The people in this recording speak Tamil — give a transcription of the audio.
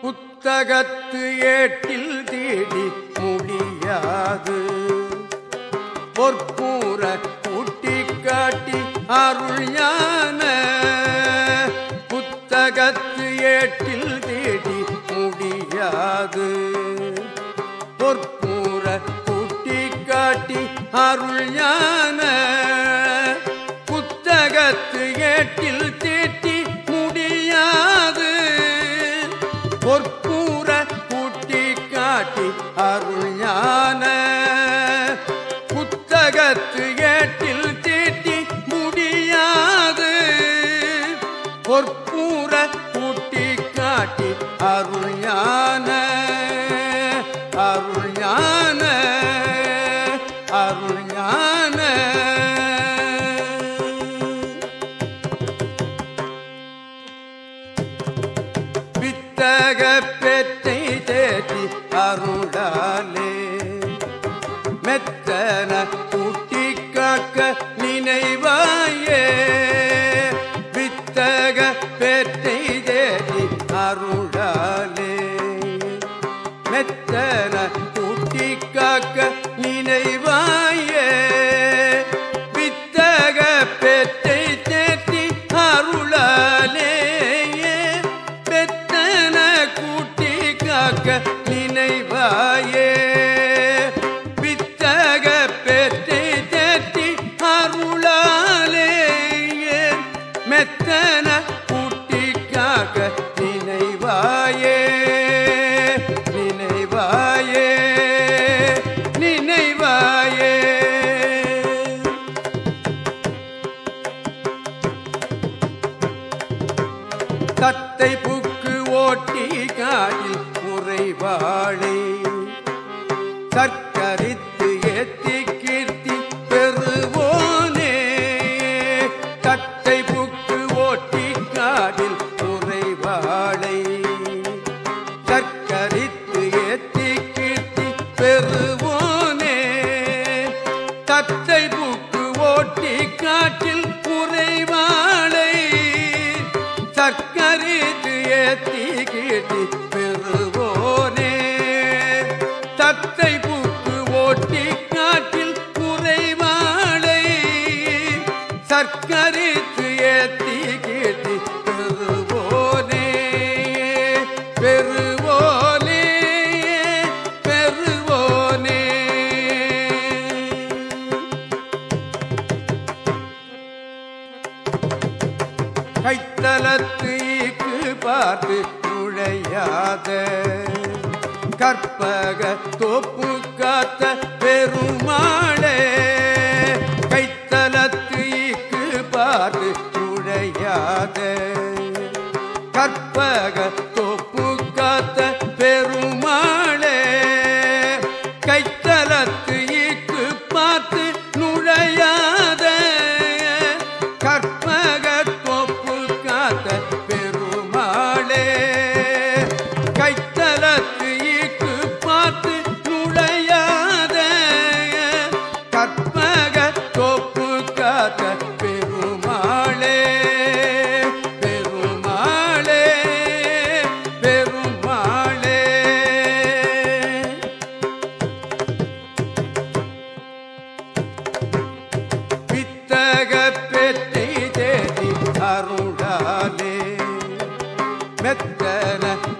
புத்தகத்து ஏட்டில் தேடி முடியாது. பொற்பூர கூட்டி காட்டி அருள் ஞான. புத்தகத்து ஏட்டில் தேடி முடியாது. பொற்பூர கூட்டி காட்டி அருள் ஞான. உலகத்து ஏட்டில் தீட்டி முடியாது. பொற்பூர கூட்டி காட்டி அருள் ஞான அருள்ஞான வித்தக பெற்றை தேற்றி அருளாலே. மெத்தன பெற்றை அருளாலே. மெத்தன கூட்டி காக்க நினைவாயே. வித்தக பெற்றை தேற்றி அருளாலே பெத்தன கூட்டி காக்க நினைவாயே. மெத்தன நினைவாயே நினைவாயே நினைவாயே. தத்தை புக்கு ஓட்டி காட்டில் குறைவாளே சர்க்கரித்து ஏத்தி கீர்த்தி பெறுவோனே. தத்தை புக்கு ஓட்டி காட்டில் குறைவாளை. சர்க்கரித்து ஏத்தி கீர்த்தி பெறுவோனே. பெறுவோனே பெறுவோனே. பார்த்து நுழையாத கற்பக தோப்பு காத்த பெருமாளே கைத்தலத்து ஈக்கு பார்த்து நுழையாத கற்பக தோப்பு காத்த نكنا